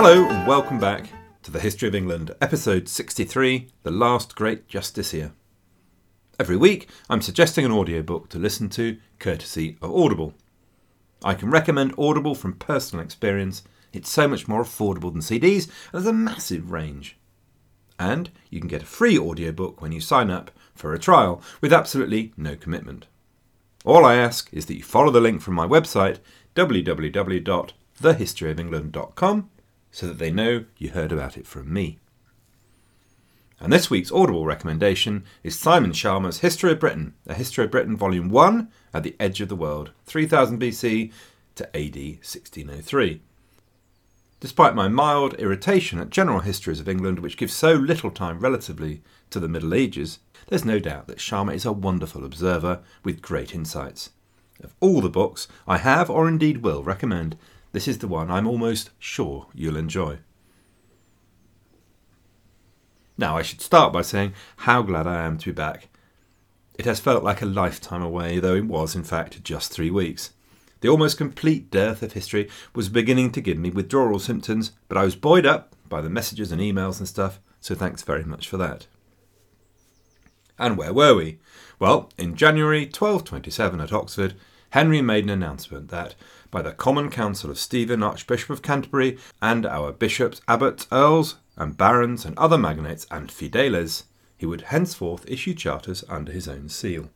Hello and welcome back to the History of England, episode 63 The Last Great Justiciar. Every week, I'm suggesting an audiobook to listen to, courtesy of Audible. I can recommend Audible from personal experience. It's so much more affordable than CDs, and there's a massive range. And you can get a free audiobook when you sign up for a trial with absolutely no commitment. All I ask is that you follow the link from my website, www.thehistoryofengland.com, so that they know you heard about it from me. And this week's Audible recommendation is Simon Schama's History of Britain, A History of Britain, Volume 1, At the Edge of the World, 3000 BC to AD 1603. Despite my mild irritation at general histories of England, which give so little time relatively to the Middle Ages, there's no doubt that Sharma is a wonderful observer with great insights. Of all the books I have, or indeed will, recommend, this is the one I'm almost sure you'll enjoy. Now, I should start by saying how glad I am to be back. It has felt like a lifetime away, though it was, in fact, just three weeks. The almost complete dearth of history was beginning to give me withdrawal symptoms, but I was buoyed up by the messages and emails and stuff, so thanks very much for that. And where were we? Well, in January 1227 at Oxford, Henry made an announcement that, by the common council of Stephen, Archbishop of Canterbury, and our bishops, abbots, earls, and barons, and other magnates and fideles, he would henceforth issue charters under his own seal.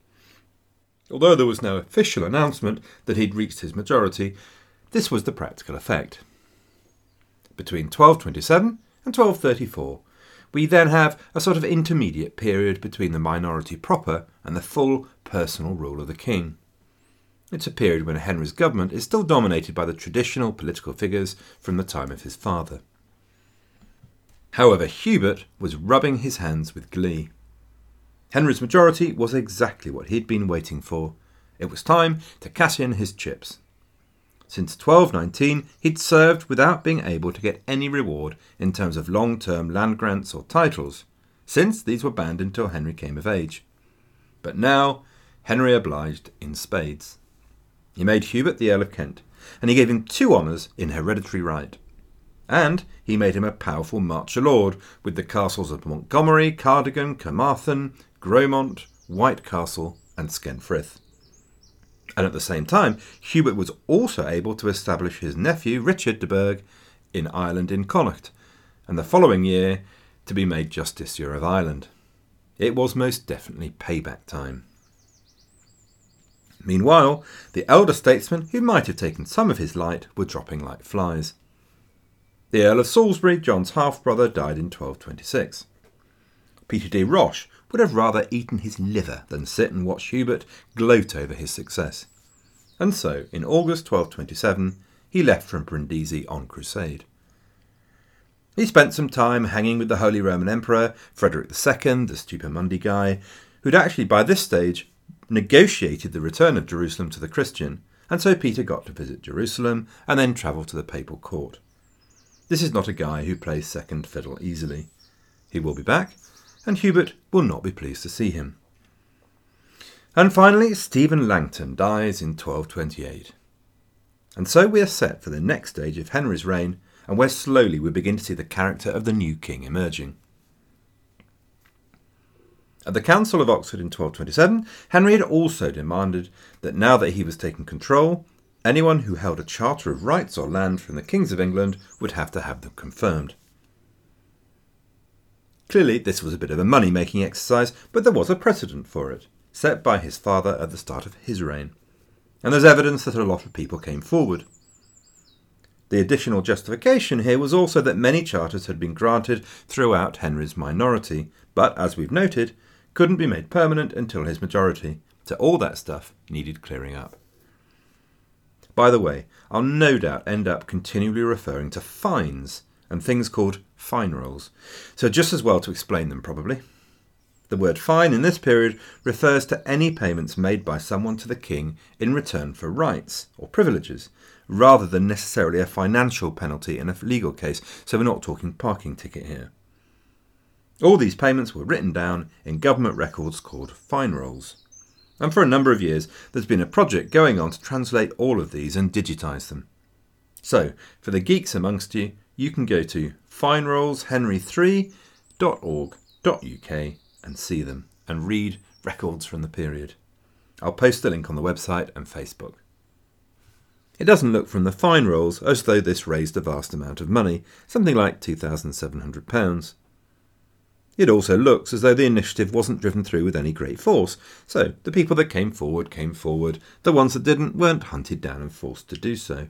Although there was no official announcement that he'd reached his majority, this was the practical effect. Between 1227 and 1234, we then have a sort of intermediate period between the minority proper and the full personal rule of the king. It's a period when Henry's government is still dominated by the traditional political figures from the time of his father. However, Hubert was rubbing his hands with glee. Henry's majority was exactly what he'd been waiting for. It was time to cash in his chips. Since 1219, he'd served without being able to get any reward in terms of long term land grants or titles, since these were banned until Henry came of age. But now, Henry obliged in spades. He made Hubert the Earl of Kent, and he gave him two honours in hereditary right. And he made him a powerful marcher lord, with the castles of Montgomery, Cardigan, Carmarthen, Grosmont, White Castle, and Skenfrith. And at the same time, Hubert was also able to establish his nephew, Richard de Burgh, in Ireland in Connacht, and the following year to be made Justiciar of Ireland. It was most definitely payback time. Meanwhile, the elder statesmen who might have taken some of his light were dropping like flies. The Earl of Salisbury, John's half brother, died in 1226. Peter de Roche would have rather eaten his liver than sit and watch Hubert gloat over his success. And so, in August 1227, he left from Brindisi on crusade. He spent some time hanging with the Holy Roman Emperor, Frederick II, the Stupor Mundi guy, who'd actually by this stage negotiated the return of Jerusalem to the Christian, and so Peter got to visit Jerusalem and then travel to the papal court. This is not a guy who plays second fiddle easily. He will be back, and Hubert will not be pleased to see him. And finally, Stephen Langton dies in 1228. And so we are set for the next stage of Henry's reign, and where slowly we begin to see the character of the new king emerging. At the Council of Oxford in 1227, Henry had also demanded that now that he was taking control, anyone who held a charter of rights or land from the kings of England would have to have them confirmed. Clearly, this was a bit of a money making exercise, but there was a precedent for it, set by his father at the start of his reign. And there's evidence that a lot of people came forward. The additional justification here was also that many charters had been granted throughout Henry's minority, but, as we've noted, couldn't be made permanent until his majority, so all that stuff needed clearing up. By the way, I'll no doubt end up continually referring to fines and things called fine rolls, so just as well to explain them probably. The word fine in this period refers to any payments made by someone to the king in return for rights or privileges, rather than necessarily a financial penalty in a legal case, so we're not talking parking ticket here. All these payments were written down in government records called fine rolls. And for a number of years, there's been a project going on to translate all of these and digitise them. So, for the geeks amongst you, you can go to finerollshenry3.org.uk and see them and read records from the period. I'll post the link on the website and Facebook. It doesn't look from the fine rolls as though this raised a vast amount of money, something like £2,700. It also looks as though the initiative wasn't driven through with any great force, so the people that came forward came forward, the ones that didn't weren't hunted down and forced to do so.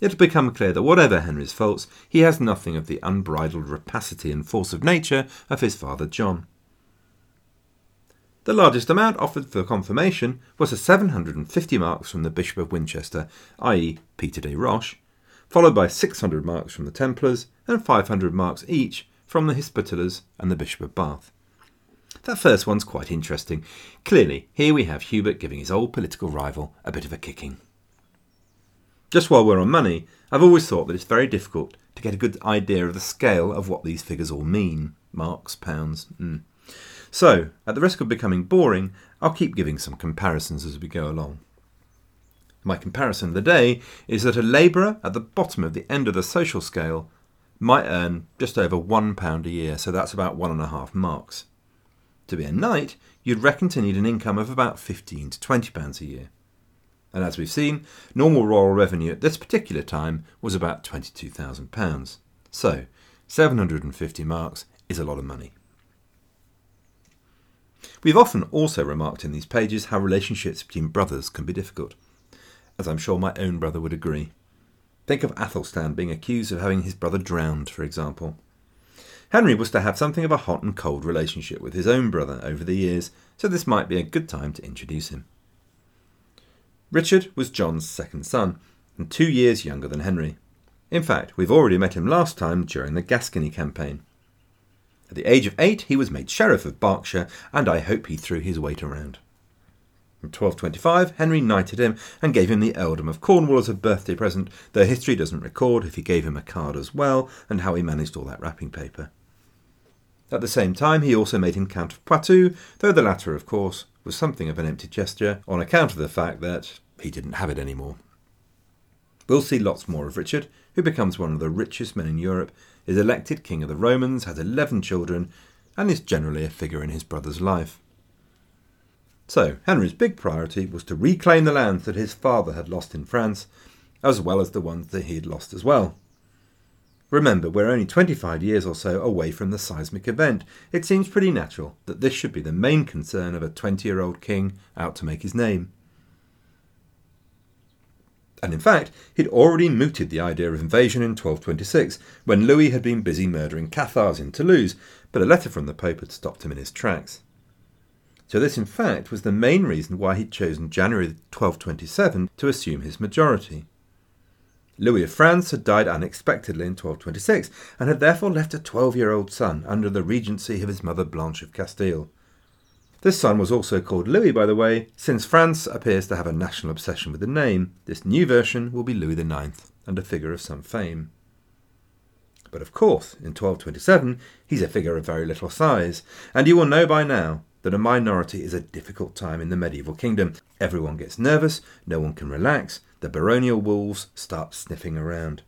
It'll become clear that whatever Henry's faults, he has nothing of the unbridled rapacity and force of nature of his father John. The largest amount offered for confirmation was a 750 marks from the Bishop of Winchester, i.e., Peter de Roche, followed by 600 marks from the Templars and 500 marks each from the Hospitallers and the Bishop of Bath. That first one's quite interesting. Clearly, here we have Hubert giving his old political rival a bit of a kicking. Just while we're on money, I've always thought that it's very difficult to get a good idea of the scale of what these figures all mean marks, pounds. Mm. So, at the risk of becoming boring, I'll keep giving some comparisons as we go along. My comparison of the day is that a labourer at the bottom of the end of the social scale might earn just over £1 a year, so that's about one and a half marks. To be a knight, you'd reckon to need an income of about 15 to £20 a year. And as we've seen, normal royal revenue at this particular time was about £22,000. So, 750 marks is a lot of money. We've often also remarked in these pages how relationships between brothers can be difficult, as I'm sure my own brother would agree. Think of Athelstan being accused of having his brother drowned, for example. Henry was to have something of a hot and cold relationship with his own brother over the years, so this might be a good time to introduce him. Richard was John's second son, and two years younger than Henry. In fact, we've already met him last time during the Gascony campaign. At the age of eight, he was made Sheriff of Berkshire, and I hope he threw his weight around. In 1225, Henry knighted him and gave him the earldom of Cornwall as a birthday present, though history doesn't record if he gave him a card as well and how he managed all that wrapping paper. At the same time, he also made him Count of Poitou, though the latter, of course, was something of an empty gesture on account of the fact that he didn't have it anymore. We'll see lots more of Richard, who becomes one of the richest men in Europe is elected king of the Romans, has 11 children, and is generally a figure in his brother's life. So, Henry's big priority was to reclaim the lands that his father had lost in France, as well as the ones that he had lost as well. Remember, we're only 25 years or so away from the seismic event. It seems pretty natural that this should be the main concern of a 20 year old king out to make his name and in fact, he'd already mooted the idea of invasion in 1226, when Louis had been busy murdering Cathars in Toulouse, but a letter from the Pope had stopped him in his tracks. So this, in fact, was the main reason why he'd chosen January 1227 to assume his majority. Louis of France had died unexpectedly in 1226, and had therefore left a 12 year old son under the regency of his mother Blanche of Castile. This son was also called Louis, by the way, since France appears to have a national obsession with the name. This new version will be Louis IX, and a figure of some fame. But of course, in 1227, he's a figure of very little size, and you will know by now that a minority is a difficult time in the medieval kingdom. Everyone gets nervous, no one can relax, the baronial wolves start sniffing around.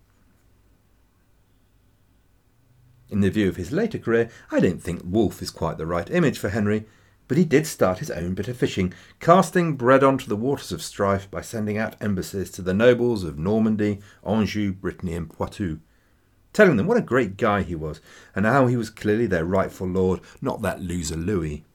In the view of his later career, I don't think wolf is quite the right image for Henry, but he did start his own bit of fishing, casting bread onto the waters of strife by sending out embassies to the nobles of Normandy, Anjou, Brittany, and Poitou, telling them what a great guy he was, and how he was clearly their rightful lord, not that loser Louis.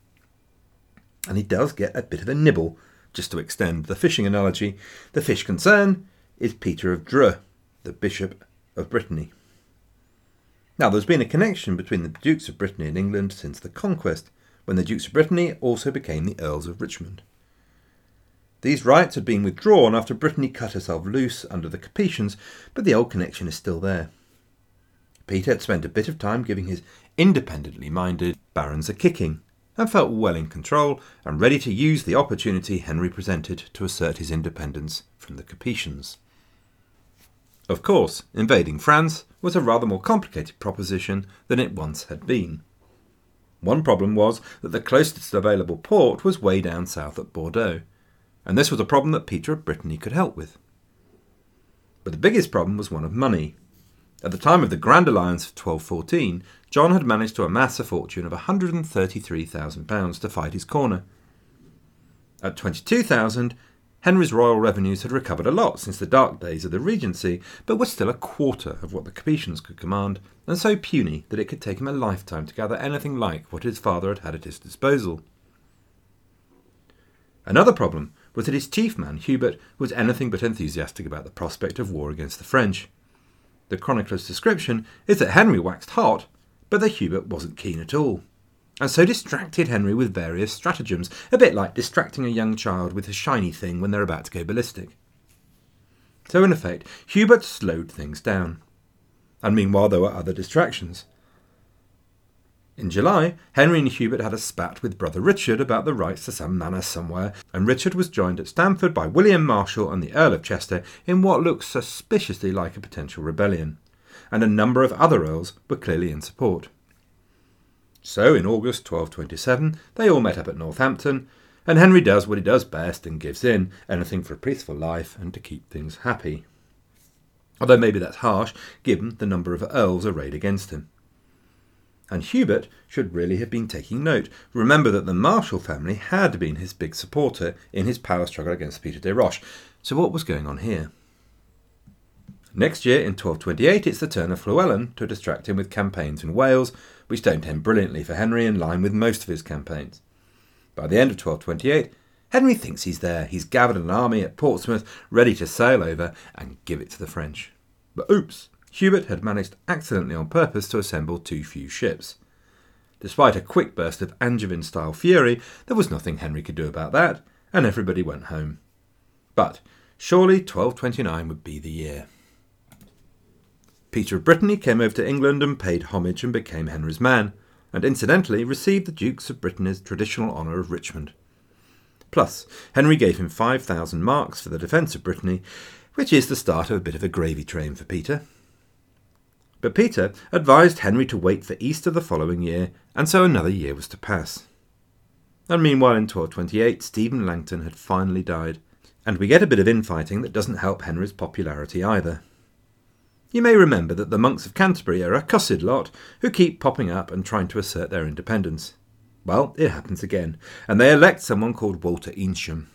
And he does get a bit of a nibble, just to extend the fishing analogy. The fish concerned is Peter of Dreux, the Bishop of Brittany. Now, there's been a connection between the Dukes of Brittany and England since the conquest, when the Dukes of Brittany also became the Earls of Richmond. These rights had been withdrawn after Brittany cut herself loose under the Capetians, but the old connection is still there. Peter had spent a bit of time giving his independently minded barons a kicking, and felt well in control and ready to use the opportunity Henry presented to assert his independence from the Capetians. Of course, invading France was a rather more complicated proposition than it once had been. One problem was that the closest available port was way down south at Bordeaux, and this was a problem that Peter of Brittany could help with. But the biggest problem was one of money. At the time of the Grand Alliance of 1214, John had managed to amass a fortune of £133,000 to fight his corner. At 22,000, Henry's royal revenues had recovered a lot since the dark days of the Regency, but were still a quarter of what the Capetians could command, and so puny that it could take him a lifetime to gather anything like what his father had had at his disposal. Another problem was that his chief man, Hubert, was anything but enthusiastic about the prospect of war against the French. The chronicler's description is that Henry waxed hot, but that Hubert wasn't keen at all and so distracted Henry with various stratagems, a bit like distracting a young child with a shiny thing when they're about to go ballistic. So, in effect, Hubert slowed things down. And meanwhile, there were other distractions. In July, Henry and Hubert had a spat with brother Richard about the rights to some manor somewhere, and Richard was joined at Stamford by William Marshall and the Earl of Chester in what looked suspiciously like a potential rebellion, and a number of other earls were clearly in support. So, in August 1227, they all met up at Northampton, and Henry does what he does best and gives in anything for a peaceful life and to keep things happy. Although maybe that's harsh, given the number of earls arrayed against him. And Hubert should really have been taking note. Remember that the Marshal family had been his big supporter in his power struggle against Peter de Roche. So, what was going on here? Next year, in 1228, it's the turn of Llewellyn to distract him with campaigns in Wales, which don't end brilliantly for Henry in line with most of his campaigns. By the end of 1228, Henry thinks he's there. He's gathered an army at Portsmouth, ready to sail over and give it to the French. But oops, Hubert had managed accidentally on purpose to assemble too few ships. Despite a quick burst of Angevin style fury, there was nothing Henry could do about that, and everybody went home. But surely 1229 would be the year. Peter of Brittany came over to England and paid homage and became Henry's man, and incidentally received the Dukes of Brittany's traditional honour of Richmond. Plus, Henry gave him 5,000 marks for the defence of Brittany, which is the start of a bit of a gravy train for Peter. But Peter advised Henry to wait for Easter the following year, and so another year was to pass. And meanwhile, in 1228, Stephen Langton had finally died, and we get a bit of infighting that doesn't help Henry's popularity either. You may remember that the monks of Canterbury are a cussed lot who keep popping up and trying to assert their independence. Well, it happens again, and they elect someone called Walter Eynsham.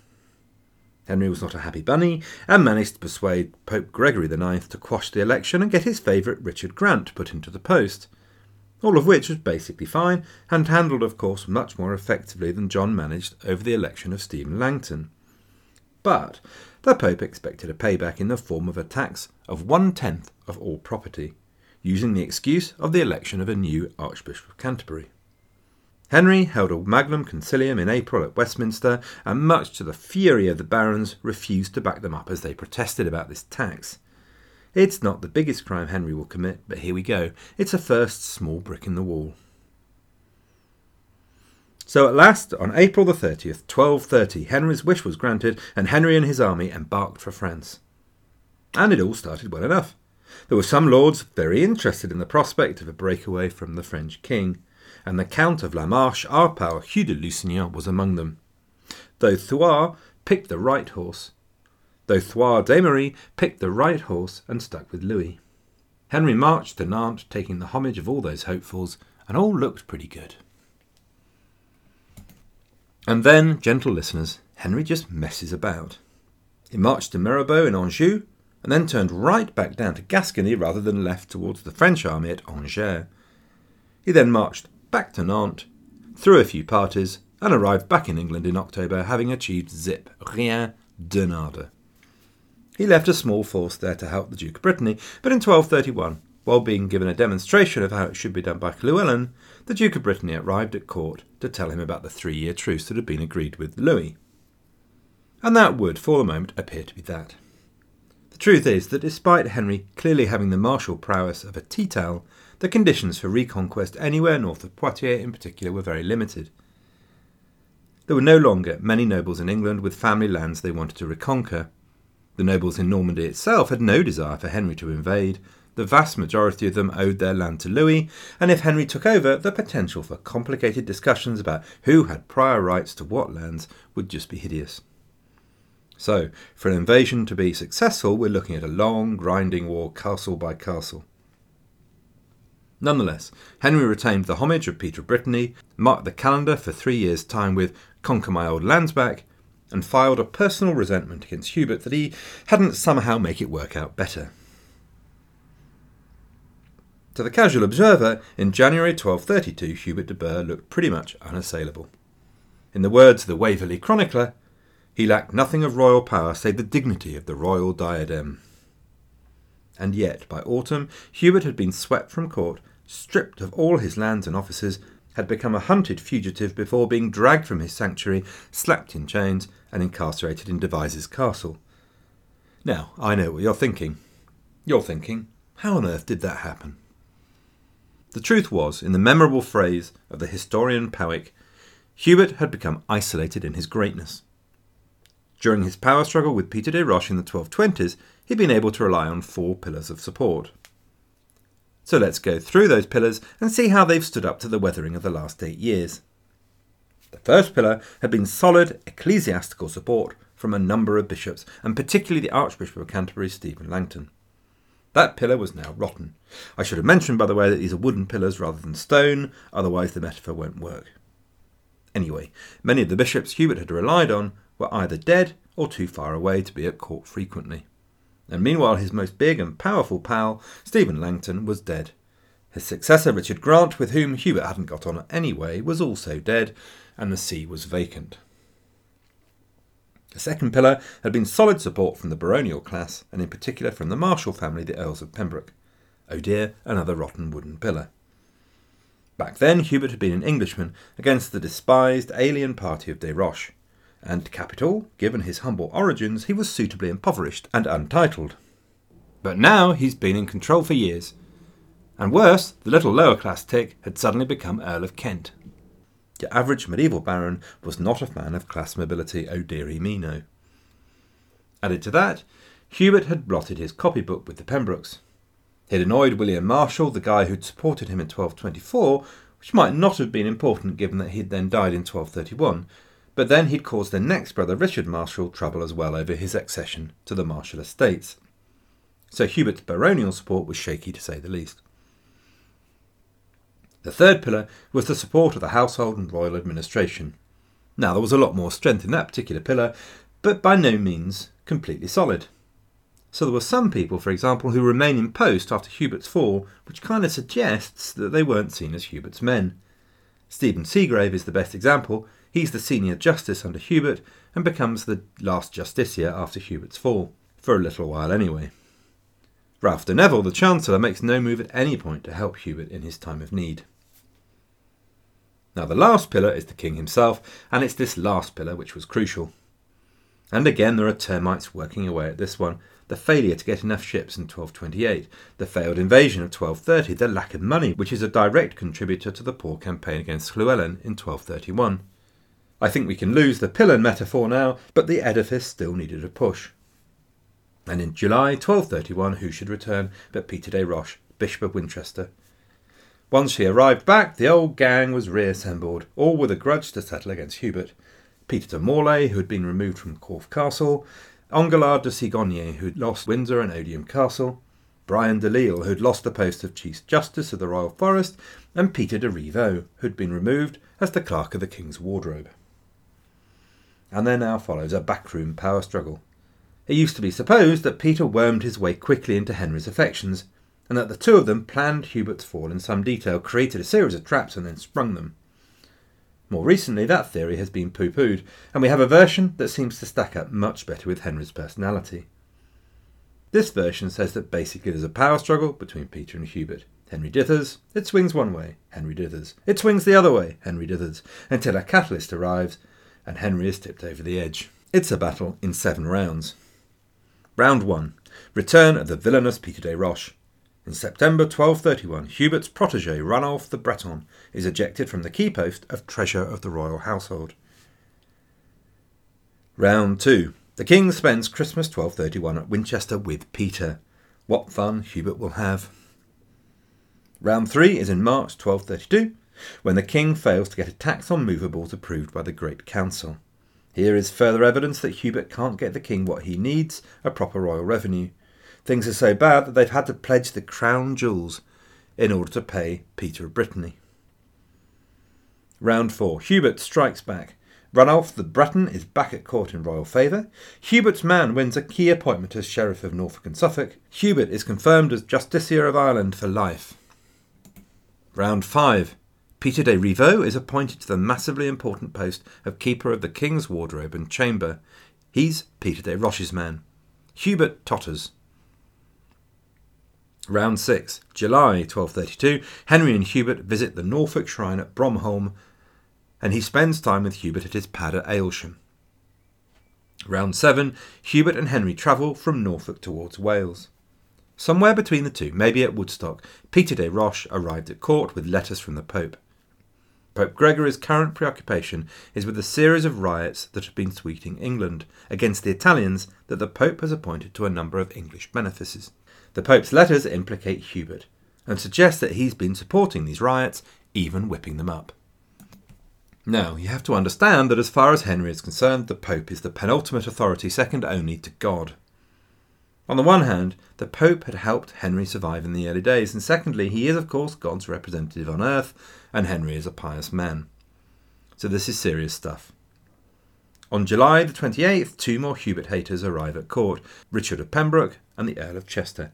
Henry was not a happy bunny and managed to persuade Pope Gregory IX to quash the election and get his favourite Richard Grant put into the post. All of which was basically fine and handled, of course, much more effectively than John managed over the election of Stephen Langton. But the Pope expected a payback in the form of a tax of one tenth of all property, using the excuse of the election of a new Archbishop of Canterbury. Henry held a magnum concilium in April at Westminster, and much to the fury of the barons, refused to back them up as they protested about this tax. It's not the biggest crime Henry will commit, but here we go. It's a first small brick in the wall. So at last, on April the 30th, 1230, Henry's wish was granted, and Henry and his army embarked for France. And it all started well enough. There were some lords very interested in the prospect of a breakaway from the French king, and the Count of La Marche Arpau Hugh de Lusignan was among them. Though Thouars picked the right horse, though Thouars d'Emery picked the right horse and stuck with Louis. Henry marched to Nantes, taking the homage of all those hopefuls, and all looked pretty good. And then, gentle listeners, Henry just messes about. He marched to Mirabeau in Anjou, and then turned right back down to Gascony rather than left towards the French army at Angers. He then marched back to Nantes, through a few parties, and arrived back in England in October, having achieved zip, rien de nada. He left a small force there to help the Duke of Brittany, but in 1231, while being given a demonstration of how it should be done by Llewellyn, the Duke of Brittany arrived at court to tell him about the three year truce that had been agreed with Louis. And that would, for the moment, appear to be that. The truth is that despite Henry clearly having the martial prowess of a Titale, the conditions for reconquest anywhere north of Poitiers in particular were very limited. There were no longer many nobles in England with family lands they wanted to reconquer. The nobles in Normandy itself had no desire for Henry to invade, the vast majority of them owed their land to Louis, and if Henry took over, the potential for complicated discussions about who had prior rights to what lands would just be hideous. So, for an invasion to be successful, we're looking at a long, grinding war, castle by castle. Nonetheless, Henry retained the homage of Peter of Brittany, marked the calendar for three years' time with Conquer My Old Lands Back, and filed a personal resentment against Hubert that he hadn't somehow make it work out better. To the casual observer, in January 1232, Hubert de Burgh looked pretty much unassailable. In the words of the Waverley chronicler, he lacked nothing of royal power save the dignity of the royal diadem. And yet, by autumn, Hubert had been swept from court, stripped of all his lands and offices, had become a hunted fugitive before being dragged from his sanctuary, slapped in chains, and incarcerated in Devizes Castle. Now, I know what you're thinking. You're thinking, how on earth did that happen? The truth was, in the memorable phrase of the historian Powicke, Hubert had become isolated in his greatness. During his power struggle with Peter de Roche in the 1220s, he'd been able to rely on four pillars of support. So let's go through those pillars and see how they've stood up to the weathering of the last eight years. The first pillar had been solid ecclesiastical support from a number of bishops, and particularly the Archbishop of Canterbury, Stephen Langton. That pillar was now rotten. I should have mentioned, by the way, that these are wooden pillars rather than stone, otherwise the metaphor won't work. Anyway, many of the bishops Hubert had relied on were either dead or too far away to be at court frequently. And meanwhile, his most big and powerful pal, Stephen Langton, was dead. His successor, Richard Grant, with whom Hubert hadn't got on anyway, was also dead, and the see was vacant. The second pillar had been solid support from the baronial class, and in particular from the Marshall family, the Earls of Pembroke. Oh dear, another rotten wooden pillar. Back then, Hubert had been an Englishman against the despised alien party of Desroches, and capital, given his humble origins, he was suitably impoverished and untitled. But now he's been in control for years. And worse, the little lower class tick had suddenly become Earl of Kent. Your average medieval baron was not a fan of class mobility, oh dearie me no. Added to that, Hubert had blotted his copybook with the Pembrokes. He had annoyed William Marshall, the guy who'd supported him in 1224, which might not have been important given that he'd then died in 1231, but then he'd caused their next brother, Richard Marshall, trouble as well over his accession to the Marshall estates. So Hubert's baronial support was shaky to say the least. The third pillar was the support of the household and royal administration. Now, there was a lot more strength in that particular pillar, but by no means completely solid. So there were some people, for example, who remain in post after Hubert's fall, which kind of suggests that they weren't seen as Hubert's men. Stephen Segrave is the best example. He's the senior justice under Hubert and becomes the last justiciar after Hubert's fall, for a little while anyway. Ralph de Neville, the Chancellor, makes no move at any point to help Hubert in his time of need. Now, the last pillar is the king himself, and it's this last pillar which was crucial. And again, there are termites working away at this one. The failure to get enough ships in 1228, the failed invasion of 1230, the lack of money, which is a direct contributor to the poor campaign against Llewellyn in 1231. I think we can lose the pillar metaphor now, but the edifice still needed a push. And in July 1231, who should return but Peter de Roche, Bishop of Winchester, once she arrived back, the old gang was reassembled, all with a grudge to settle against Hubert. Peter de Maulay, who had been removed from Corfe Castle, Engelard de Sigonier, who had lost Windsor and Odiham Castle, Brian de Lisle, who had lost the post of Chief Justice of the Royal Forest, and Peter de Rivaux, who had been removed as the Clerk of the King's Wardrobe. And there now follows a backroom power struggle. It used to be supposed that Peter wormed his way quickly into Henry's affections, and that the two of them planned Hubert's fall in some detail, created a series of traps, and then sprung them. More recently, that theory has been pooh poohed, and we have a version that seems to stack up much better with Henry's personality. This version says that basically there's a power struggle between Peter and Hubert. Henry dithers, it swings one way, Henry dithers. It swings the other way, Henry dithers, until a catalyst arrives and Henry is tipped over the edge. It's a battle in seven rounds. Round 1 Return of the villainous Peter de Roche. In September 1231, Hubert's protege Ranulf the Breton is ejected from the key post of Treasurer of the Royal Household. Round 2. The King spends Christmas 1231 at Winchester with Peter. What fun Hubert will have. Round 3 is in March 1232, when the King fails to get a tax on movables approved by the Great Council. Here is further evidence that Hubert can't get the King what he needs a proper royal revenue. Things are so bad that they've had to pledge the crown jewels. in order to pay Peter of Brittany. Round 4. Hubert strikes back. Ranulf the Breton is back at court in royal favour. Hubert's man wins a key appointment as Sheriff of Norfolk and Suffolk. Hubert is confirmed as Justiciar of Ireland for life. Round 5. Peter de Rivaux is appointed to the massively important post of Keeper of the King's Wardrobe and Chamber. He's Peter de Roche's man. Hubert totters. Round 6. July 1232. Henry and Hubert visit the Norfolk shrine at Bromholm and he spends time with Hubert at his pad at Aylsham. Round 7, Hubert and Henry travel from Norfolk towards Wales. Somewhere between the two, maybe at Woodstock, Peter de Roche arrived at court with letters from the Pope. Pope Gregory's current preoccupation is with a series of riots that have been sweeping England against the Italians that the Pope has appointed to a number of English benefices. The Pope's letters implicate Hubert and suggest that he's been supporting these riots, even whipping them up. Now, you have to understand that as far as Henry is concerned, the Pope is the penultimate authority, second only to God. On the one hand, the Pope had helped Henry survive in the early days, and secondly, he is, of course, God's representative on earth, and Henry is a pious man. So this is serious stuff. On July the 28th, two more Hubert haters arrive at court Richard of Pembroke and the Earl of Chester.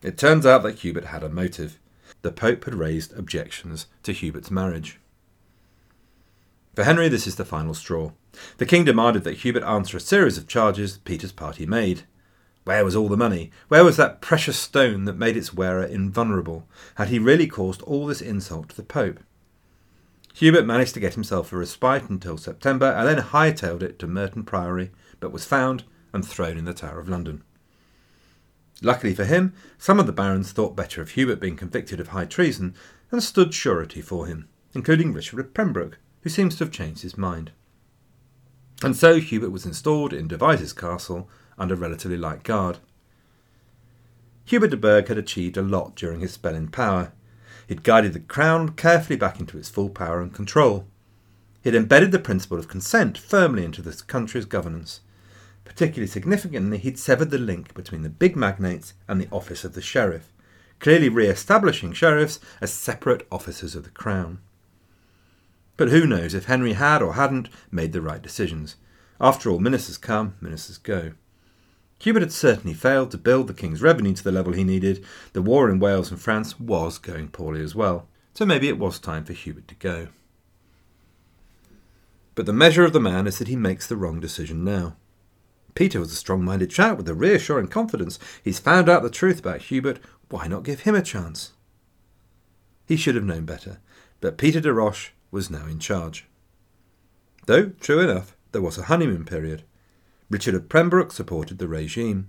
It turns out that Hubert had a motive. The Pope had raised objections to Hubert's marriage. For Henry, this is the final straw. The king demanded that Hubert answer a series of charges Peter's party made. Where was all the money? Where was that precious stone that made its wearer invulnerable? Had he really caused all this insult to the Pope? Hubert managed to get himself a respite until September and then hightailed it to Merton Priory, but was found and thrown in the Tower of London. Luckily for him, some of the barons thought better of Hubert being convicted of high treason and stood surety for him, including Richard of Pembroke, who seems to have changed his mind. And so Hubert was installed in Devizes Castle under relatively light guard. Hubert de Burgh had achieved a lot during his spell in power. He'd guided the crown carefully back into its full power and control. He'd embedded the principle of consent firmly into the country's governance. Particularly significantly, he'd severed the link between the big magnates and the office of the sheriff, clearly re establishing sheriffs as separate officers of the crown. But who knows if Henry had or hadn't made the right decisions. After all, ministers come, ministers go. Hubert had certainly failed to build the king's revenue to the level he needed. The war in Wales and France was going poorly as well. So maybe it was time for Hubert to go. But the measure of the man is that he makes the wrong decision now. Peter was a strong minded chap with a reassuring confidence. He's found out the truth about Hubert. Why not give him a chance? He should have known better. But Peter de Roche was now in charge. Though, true enough, there was a honeymoon period. Richard of Pembroke supported the regime.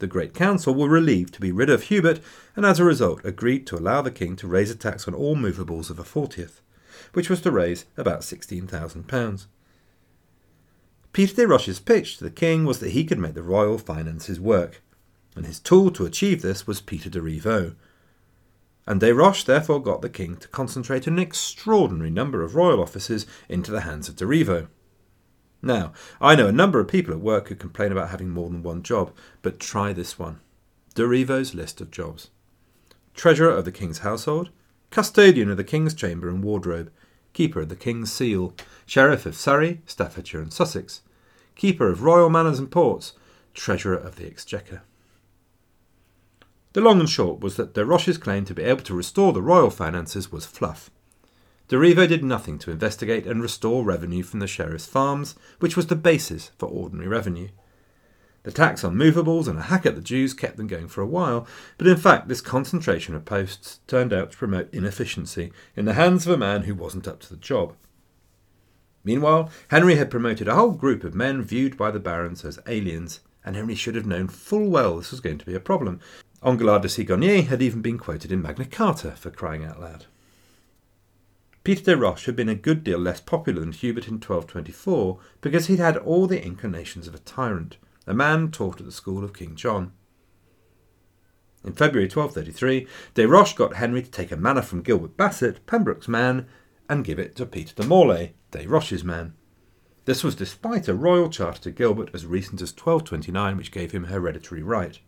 The Great Council were relieved to be rid of Hubert, and as a result agreed to allow the king to raise a tax on all movables of a fortieth, which was to raise about £16,000. Peter de Roche's pitch to the king was that he could make the royal finances work, and his tool to achieve this was Peter de Rivaux, and Desroches therefore got the king to concentrate an extraordinary number of royal offices into the hands of de Rivaux. Now, I know a number of people at work who complain about having more than one job, but try this one. De Rivaux's list of jobs. Treasurer of the King's household, Custodian of the King's chamber and wardrobe, Keeper of the King's seal, Sheriff of Surrey, Staffordshire and Sussex, Keeper of royal manors and ports, Treasurer of the Exchequer. The long and short was that de Roche's claim to be able to restore the royal finances was fluff. De Rivaux did nothing to investigate and restore revenue from the sheriff's farms, which was the basis for ordinary revenue. The tax on movables and a hack at the Jews kept them going for a while, but in fact this concentration of posts turned out to promote inefficiency in the hands of a man who wasn't up to the job. Meanwhile, Henry had promoted a whole group of men viewed by the barons as aliens, and Henry should have known full well this was going to be a problem, Engelard de Sigonier had even been quoted in Magna Carta for crying out loud. Peter de Roche had been a good deal less popular than Hubert in 1224 because he'd had all the inclinations of a tyrant, a man taught at the school of King John. In February 1233, de Roche got Henry to take a manor from Gilbert Bassett, Pembroke's man, and give it to Peter de Maulay, de Roche's man. This was despite a royal charter to Gilbert as recent as 1229, which gave him hereditary right.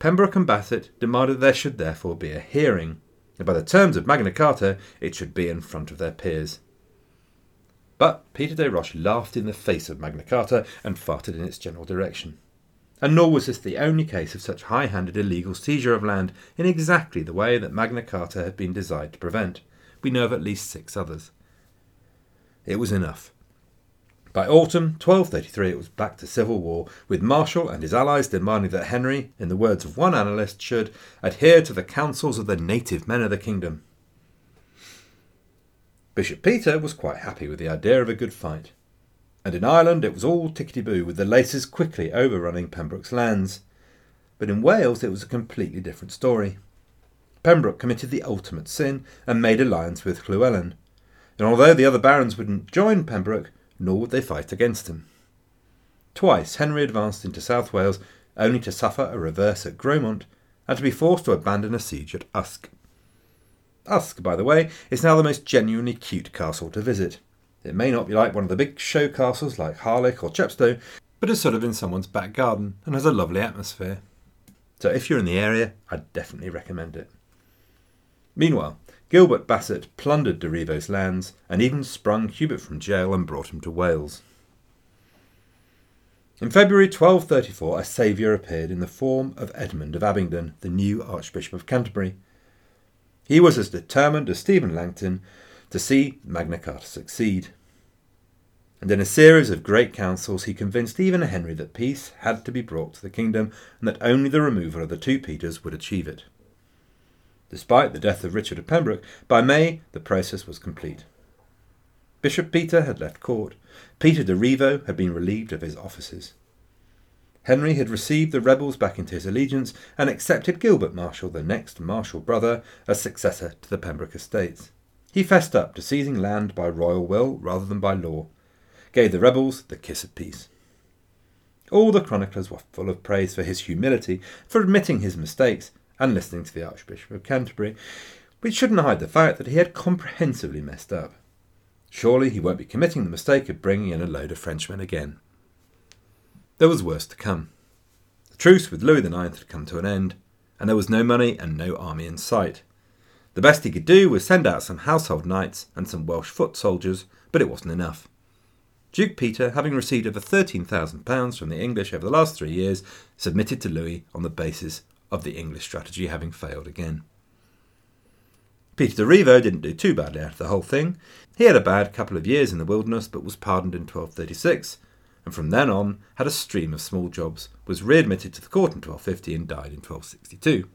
Pembroke and Bassett demanded there should therefore be a hearing, and by the terms of Magna Carta it should be in front of their peers. But Peter de Roche laughed in the face of Magna Carta and farted in its general direction. And nor was this the only case of such high handed illegal seizure of land in exactly the way that Magna Carta had been designed to prevent. We know of at least six others. It was enough. By autumn 1233 it was back to civil war, with Marshal and his allies demanding that Henry, in the words of one annalist, should adhere to the counsels of the native men of the kingdom. Bishop Peter was quite happy with the idea of a good fight, and in Ireland it was all tickety boo, with the Lacys quickly overrunning Pembroke's lands. But in Wales it was a completely different story. Pembroke committed the ultimate sin and made alliance with Llywelyn, and although the other barons wouldn't join Pembroke, nor would they fight against him. Twice Henry advanced into South Wales, only to suffer a reverse at Grosmont and to be forced to abandon a siege at Usk. Usk, by the way, is now the most genuinely cute castle to visit. It may not be like one of the big show castles like Harlech or Chepstow, but is sort of in someone's back garden and has a lovely atmosphere. So if you're in the area, I'd definitely recommend it. Meanwhile, Gilbert Bassett plundered de Rivaux's lands and even sprung Hubert from jail and brought him to Wales. In February 1234, a saviour appeared in the form of Edmund of Abingdon, the new Archbishop of Canterbury. He was as determined as Stephen Langton to see Magna Carta succeed. And in a series of great councils, he convinced even Henry that peace had to be brought to the kingdom and that only the removal of the two Peters would achieve it. Despite the death of Richard of Pembroke, by May the process was complete. Bishop Peter had left court. Peter de Rivaux had been relieved of his offices. Henry had received the rebels back into his allegiance and accepted Gilbert Marshal, the next Marshal brother, as successor to the Pembroke estates. He fessed up to seizing land by royal will rather than by law, gave the rebels the kiss of peace. All the chroniclers were full of praise for his humility, for admitting his mistakes, and listening to the Archbishop of Canterbury, which shouldn't hide the fact that he had comprehensively messed up. Surely he won't be committing the mistake of bringing in a load of Frenchmen again. There was worse to come. The truce with Louis IX had come to an end, and there was no money and no army in sight. The best he could do was send out some household knights and some Welsh foot soldiers, but it wasn't enough. Duke Peter, having received over £13,000 from the English over the last three years, submitted to Louis on the basis of the English strategy having failed again. Peter de Rivaux didn't do too badly out of the whole thing. He had a bad couple of years in the wilderness, but was pardoned in 1236, and from then on had a stream of small jobs, was readmitted to the court in 1250, and died in 1262.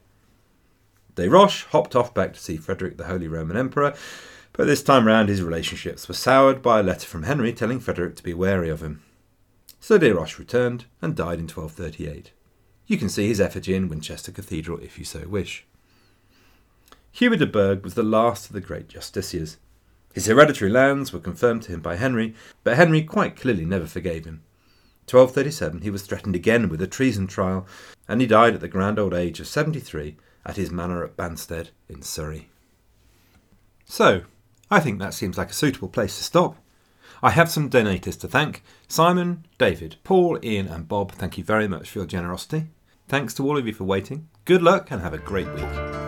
De Roche hopped off back to see Frederick the Holy Roman Emperor, but this time round his relationships were soured by a letter from Henry telling Frederick to be wary of him. So De Roche returned and died in 1238. You can see his effigy in Winchester Cathedral if you so wish. Hubert de Burgh was the last of the great justiciars. His hereditary lands were confirmed to him by Henry, but Henry quite clearly never forgave him. 1237 he was threatened again with a treason trial, and he died at the grand old age of 73 at his manor at Banstead in Surrey. So, I think that seems like a suitable place to stop. I have some donators to thank Simon, David, Paul, Ian, and Bob. Thank you very much for your generosity. Thanks to all of you for waiting. Good luck and have a great week.